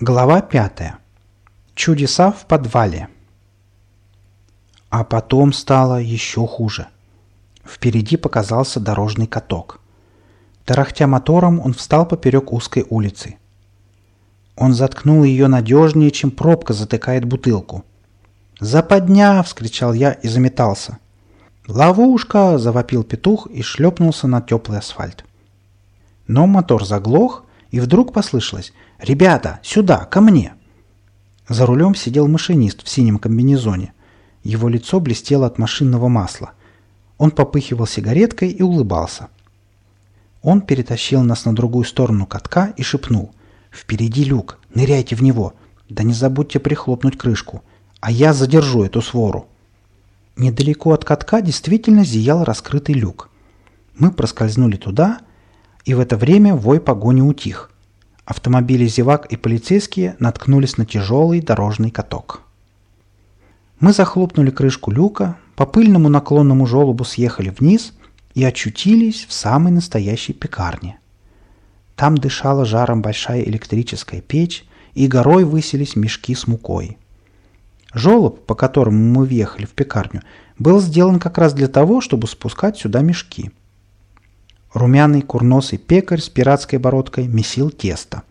Глава пятая. Чудеса в подвале. А потом стало еще хуже. Впереди показался дорожный каток. Тарахтя мотором, он встал поперек узкой улицы. Он заткнул ее надежнее, чем пробка затыкает бутылку. «Западня!» — вскричал я и заметался. «Ловушка!» — завопил петух и шлепнулся на теплый асфальт. Но мотор заглох, и вдруг послышалось «Ребята, сюда, ко мне!» За рулем сидел машинист в синем комбинезоне. Его лицо блестело от машинного масла. Он попыхивал сигареткой и улыбался. Он перетащил нас на другую сторону катка и шепнул «Впереди люк, ныряйте в него, да не забудьте прихлопнуть крышку, а я задержу эту свору». Недалеко от катка действительно зиял раскрытый люк. Мы проскользнули туда и в это время вой погони утих. Автомобили зевак и полицейские наткнулись на тяжелый дорожный каток. Мы захлопнули крышку люка, по пыльному наклонному желобу съехали вниз и очутились в самой настоящей пекарне. Там дышала жаром большая электрическая печь, и горой высились мешки с мукой. Желоб, по которому мы въехали в пекарню, был сделан как раз для того, чтобы спускать сюда мешки – Румяный курносый пекарь с пиратской бородкой месил тесто.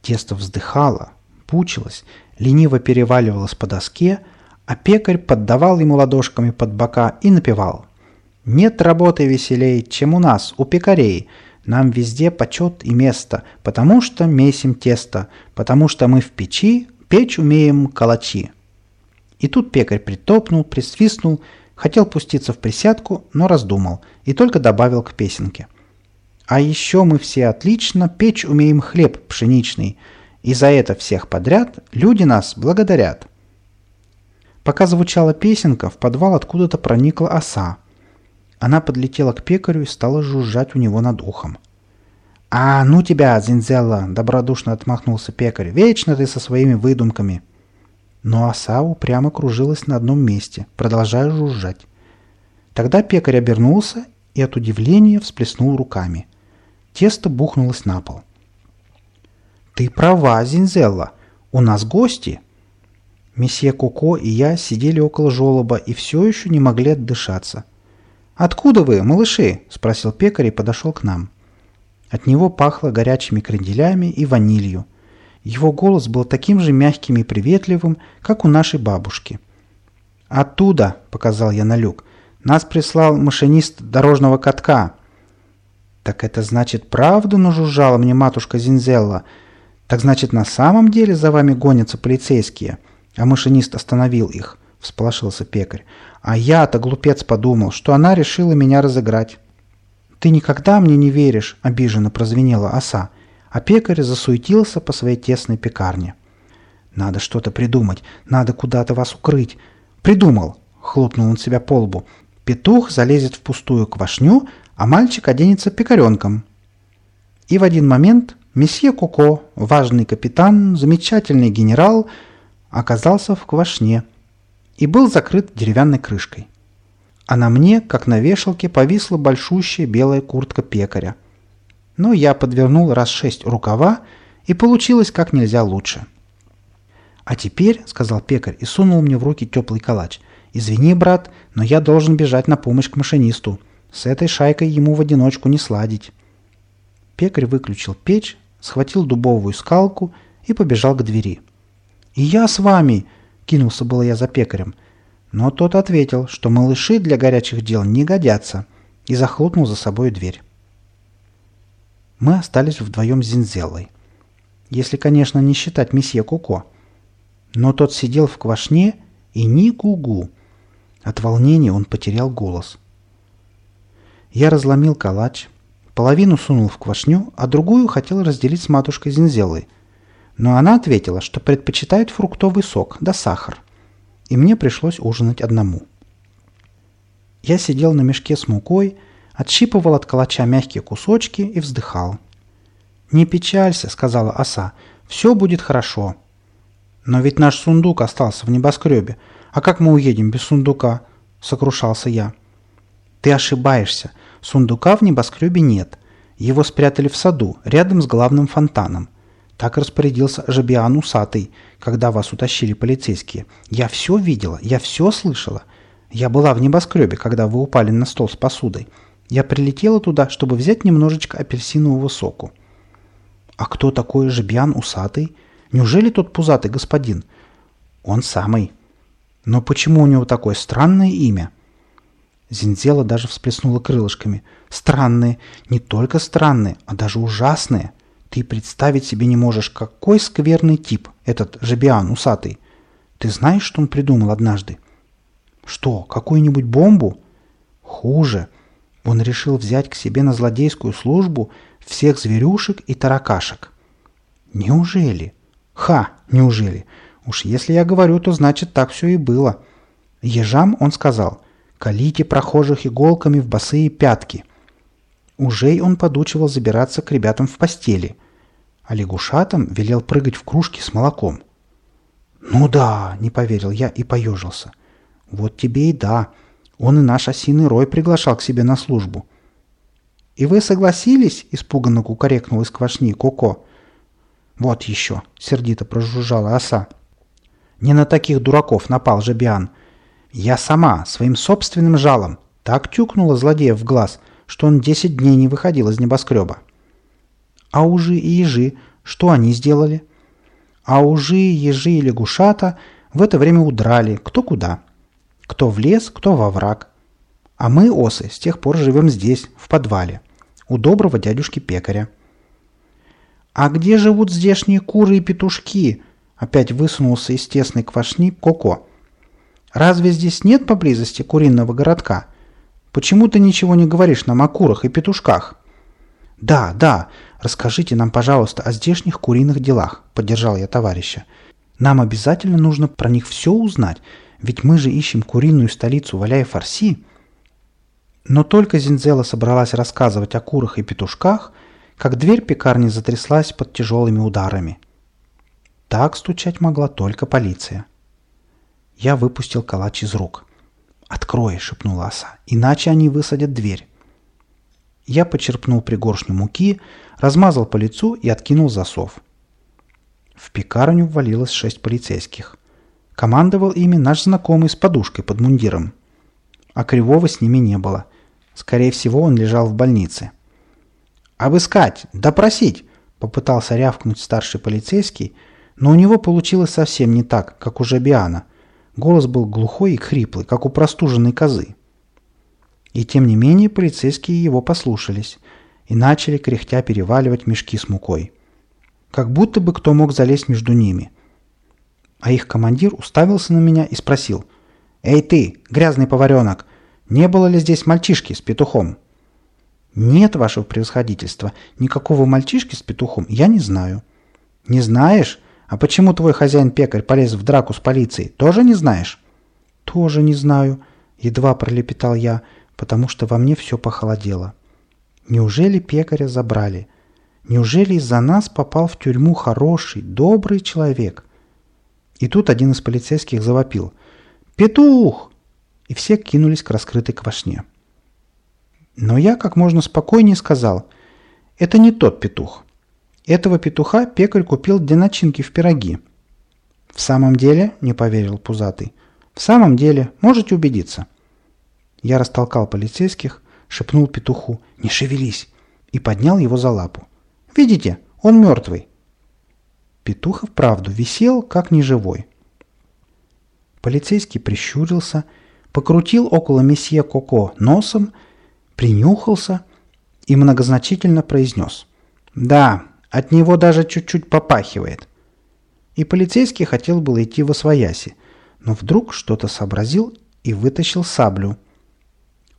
Тесто вздыхало, пучилось, лениво переваливалось по доске, а пекарь поддавал ему ладошками под бока и напевал. «Нет работы веселей, чем у нас, у пекарей. Нам везде почет и место, потому что месим тесто, потому что мы в печи, печь умеем калачи». И тут пекарь притопнул, присвистнул Хотел пуститься в присядку, но раздумал и только добавил к песенке. А еще мы все отлично печь умеем хлеб пшеничный, и за это всех подряд люди нас благодарят. Пока звучала песенка, в подвал откуда-то проникла оса. Она подлетела к пекарю и стала жужжать у него над ухом. «А, ну тебя, Зинзелла!» – добродушно отмахнулся пекарь. «Вечно ты со своими выдумками!» Но оса упрямо кружилась на одном месте, продолжая жужжать. Тогда пекарь обернулся и от удивления всплеснул руками. Тесто бухнулось на пол. «Ты права, Зинзелла, у нас гости!» Месье Коко и я сидели около жолоба и все еще не могли отдышаться. «Откуда вы, малыши?» – спросил пекарь и подошел к нам. От него пахло горячими кренделями и ванилью. Его голос был таким же мягким и приветливым, как у нашей бабушки. «Оттуда», — показал я на люк, — «нас прислал машинист дорожного катка». «Так это значит правду нажужжала мне матушка Зинзелла? Так значит, на самом деле за вами гонятся полицейские?» А машинист остановил их, — всполошился пекарь. «А я-то, глупец, подумал, что она решила меня разыграть». «Ты никогда мне не веришь», — обиженно прозвенела оса а пекарь засуетился по своей тесной пекарне. «Надо что-то придумать, надо куда-то вас укрыть». «Придумал!» — хлопнул он себя по лбу. «Петух залезет в пустую квашню, а мальчик оденется пекаренком». И в один момент месье Коко, важный капитан, замечательный генерал, оказался в квашне и был закрыт деревянной крышкой. А на мне, как на вешалке, повисла большущая белая куртка пекаря но я подвернул раз шесть рукава, и получилось как нельзя лучше. «А теперь», — сказал пекарь и сунул мне в руки теплый калач, «извини, брат, но я должен бежать на помощь к машинисту. С этой шайкой ему в одиночку не сладить». Пекарь выключил печь, схватил дубовую скалку и побежал к двери. «И я с вами!» — кинулся было я за пекарем. Но тот ответил, что малыши для горячих дел не годятся, и захлопнул за собой дверь мы остались вдвоем с Зинзеллой. Если, конечно, не считать месье Куко. Но тот сидел в квашне и ни гугу. От волнения он потерял голос. Я разломил калач, половину сунул в квашню, а другую хотел разделить с матушкой Зинзелой. Но она ответила, что предпочитает фруктовый сок да сахар. И мне пришлось ужинать одному. Я сидел на мешке с мукой, отщипывал от калача мягкие кусочки и вздыхал. «Не печалься», — сказала оса, — «все будет хорошо». «Но ведь наш сундук остался в небоскребе. А как мы уедем без сундука?» — сокрушался я. «Ты ошибаешься. Сундука в небоскребе нет. Его спрятали в саду, рядом с главным фонтаном. Так распорядился Жабиан Усатый, когда вас утащили полицейские. Я все видела, я все слышала. Я была в небоскребе, когда вы упали на стол с посудой. Я прилетела туда, чтобы взять немножечко апельсинового соку. А кто такой Жабиан Усатый? Неужели тот пузатый господин? Он самый. Но почему у него такое странное имя? Зинзела даже всплеснула крылышками. Странные, не только странные, а даже ужасные. Ты представить себе не можешь, какой скверный тип этот Жабиан усатый. Ты знаешь, что он придумал однажды? Что, какую-нибудь бомбу? Хуже. Он решил взять к себе на злодейскую службу всех зверюшек и таракашек. Неужели? Ха, неужели? Уж если я говорю, то значит так все и было. Ежам он сказал, колите прохожих иголками в босые пятки. Ужей он подучивал забираться к ребятам в постели, а лягушатам велел прыгать в кружки с молоком. «Ну да», — не поверил я и поежился. «Вот тебе и да. Он и наш осиный рой приглашал к себе на службу». «И вы согласились?» — испуганно кукарекнул из квашни Коко. «Вот еще!» — сердито прожужжала оса. «Не на таких дураков напал Жабиан. Я сама, своим собственным жалом, так тюкнула злодея в глаз, что он десять дней не выходил из небоскреба». «А ужи и ежи, что они сделали?» «А ужи, ежи и лягушата в это время удрали, кто куда. Кто в лес, кто во враг. А мы, осы, с тех пор живем здесь, в подвале, у доброго дядюшки-пекаря». «А где живут здешние куры и петушки?» Опять высунулся из тесной квашни Коко. «Разве здесь нет поблизости куриного городка? Почему ты ничего не говоришь нам о курах и петушках?» «Да, да, расскажите нам, пожалуйста, о здешних куриных делах», — поддержал я товарища. «Нам обязательно нужно про них все узнать, ведь мы же ищем куриную столицу Валяя-Фарси». Но только Зинзела собралась рассказывать о курах и петушках, как дверь пекарни затряслась под тяжелыми ударами. Так стучать могла только полиция. Я выпустил калач из рук. «Открой!» — шепнула оса. «Иначе они высадят дверь». Я почерпнул пригоршню муки, размазал по лицу и откинул засов. В пекарню ввалилось шесть полицейских. Командовал ими наш знакомый с подушкой под мундиром. А Кривого с ними не было. Скорее всего, он лежал в больнице. «Обыскать! Допросить!» — попытался рявкнуть старший полицейский, но у него получилось совсем не так, как у Жабиана. Голос был глухой и хриплый, как у простуженной козы. И тем не менее полицейские его послушались и начали кряхтя переваливать мешки с мукой. Как будто бы кто мог залезть между ними. А их командир уставился на меня и спросил. «Эй ты, грязный поваренок, не было ли здесь мальчишки с петухом?» «Нет, ваше превосходительство, никакого мальчишки с петухом я не знаю». «Не знаешь? А почему твой хозяин-пекарь полез в драку с полицией? Тоже не знаешь?» «Тоже не знаю», — едва пролепетал я, потому что во мне все похолодело. «Неужели пекаря забрали? Неужели из-за нас попал в тюрьму хороший, добрый человек?» И тут один из полицейских завопил. «Петух!» И все кинулись к раскрытой квашне. Но я как можно спокойнее сказал, это не тот петух. Этого петуха пекарь купил для начинки в пироги. В самом деле, не поверил Пузатый, в самом деле, можете убедиться. Я растолкал полицейских, шепнул петуху «Не шевелись!» и поднял его за лапу. «Видите, он мертвый!» Петух вправду висел, как неживой. Полицейский прищурился, покрутил около месье Коко носом принюхался и многозначительно произнес. «Да, от него даже чуть-чуть попахивает». И полицейский хотел было идти во свояси, но вдруг что-то сообразил и вытащил саблю.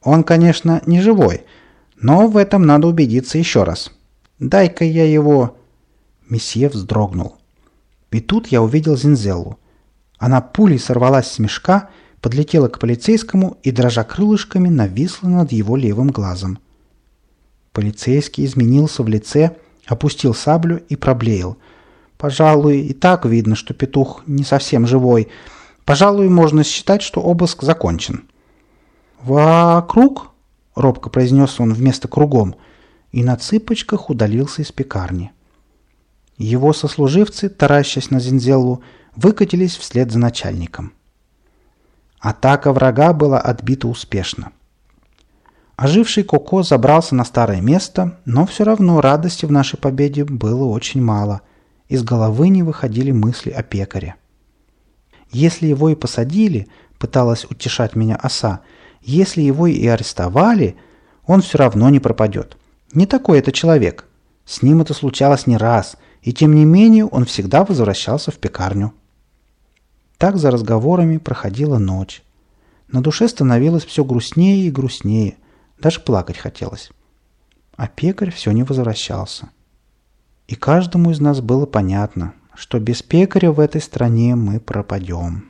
Он, конечно, не живой, но в этом надо убедиться еще раз. «Дай-ка я его...» Месье вздрогнул. И тут я увидел Зинзеллу. Она пулей сорвалась с мешка подлетела к полицейскому и, дрожа крылышками, нависла над его левым глазом. Полицейский изменился в лице, опустил саблю и проблеял. «Пожалуй, и так видно, что петух не совсем живой. Пожалуй, можно считать, что обыск закончен». «Вокруг?» — робко произнес он вместо «кругом», и на цыпочках удалился из пекарни. Его сослуживцы, таращась на Зинзеллу, выкатились вслед за начальником. Атака врага была отбита успешно. Оживший Коко забрался на старое место, но все равно радости в нашей победе было очень мало. Из головы не выходили мысли о пекаре. Если его и посадили, пыталась утешать меня оса, если его и арестовали, он все равно не пропадет. Не такой это человек. С ним это случалось не раз, и тем не менее он всегда возвращался в пекарню. Так за разговорами проходила ночь. На душе становилось все грустнее и грустнее. Даже плакать хотелось. А пекарь все не возвращался. И каждому из нас было понятно, что без пекаря в этой стране мы пропадем.